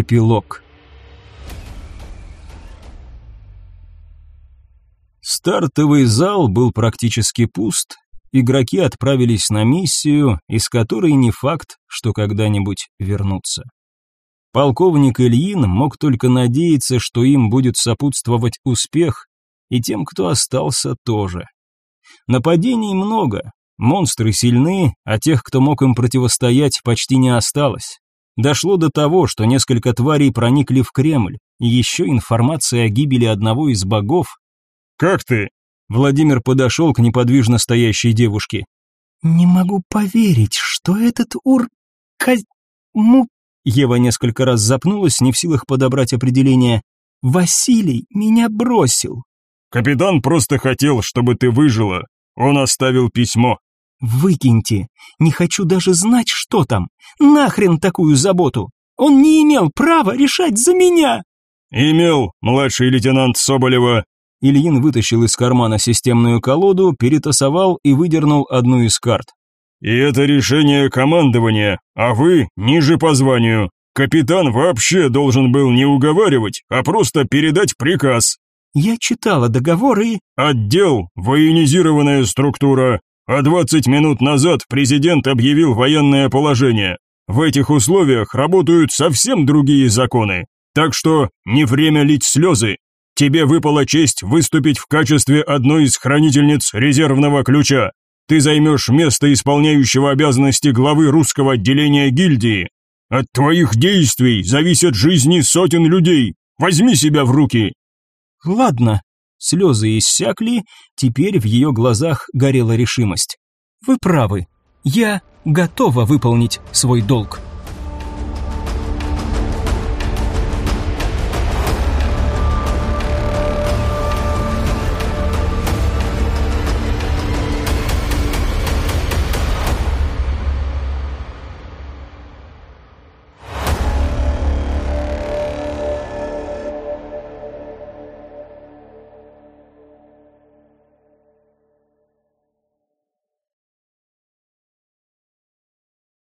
Эпилог Стартовый зал был практически пуст, игроки отправились на миссию, из которой не факт, что когда-нибудь вернутся. Полковник Ильин мог только надеяться, что им будет сопутствовать успех, и тем, кто остался, тоже. Нападений много, монстры сильны, а тех, кто мог им противостоять, почти не осталось. Дошло до того, что несколько тварей проникли в Кремль, и еще информация о гибели одного из богов. «Как ты?» Владимир подошел к неподвижно стоящей девушке. «Не могу поверить, что этот ур... му...» Ева несколько раз запнулась, не в силах подобрать определение. «Василий меня бросил». «Капитан просто хотел, чтобы ты выжила. Он оставил письмо», Выкиньте. Не хочу даже знать, что там. Нахрен такую заботу. Он не имел права решать за меня. Имел, младший лейтенант Соболева. Ильин вытащил из кармана системную колоду, перетасовал и выдернул одну из карт. И это решение командования, а вы ниже по званию. Капитан вообще должен был не уговаривать, а просто передать приказ. Я читала договоры. Отдел, военизированная структура, а 20 минут назад президент объявил военное положение. В этих условиях работают совсем другие законы. Так что не время лить слезы. Тебе выпала честь выступить в качестве одной из хранительниц резервного ключа. Ты займешь место исполняющего обязанности главы русского отделения гильдии. От твоих действий зависят жизни сотен людей. Возьми себя в руки. Ладно, слезы иссякли, теперь в ее глазах горела решимость. «Вы правы, я готова выполнить свой долг».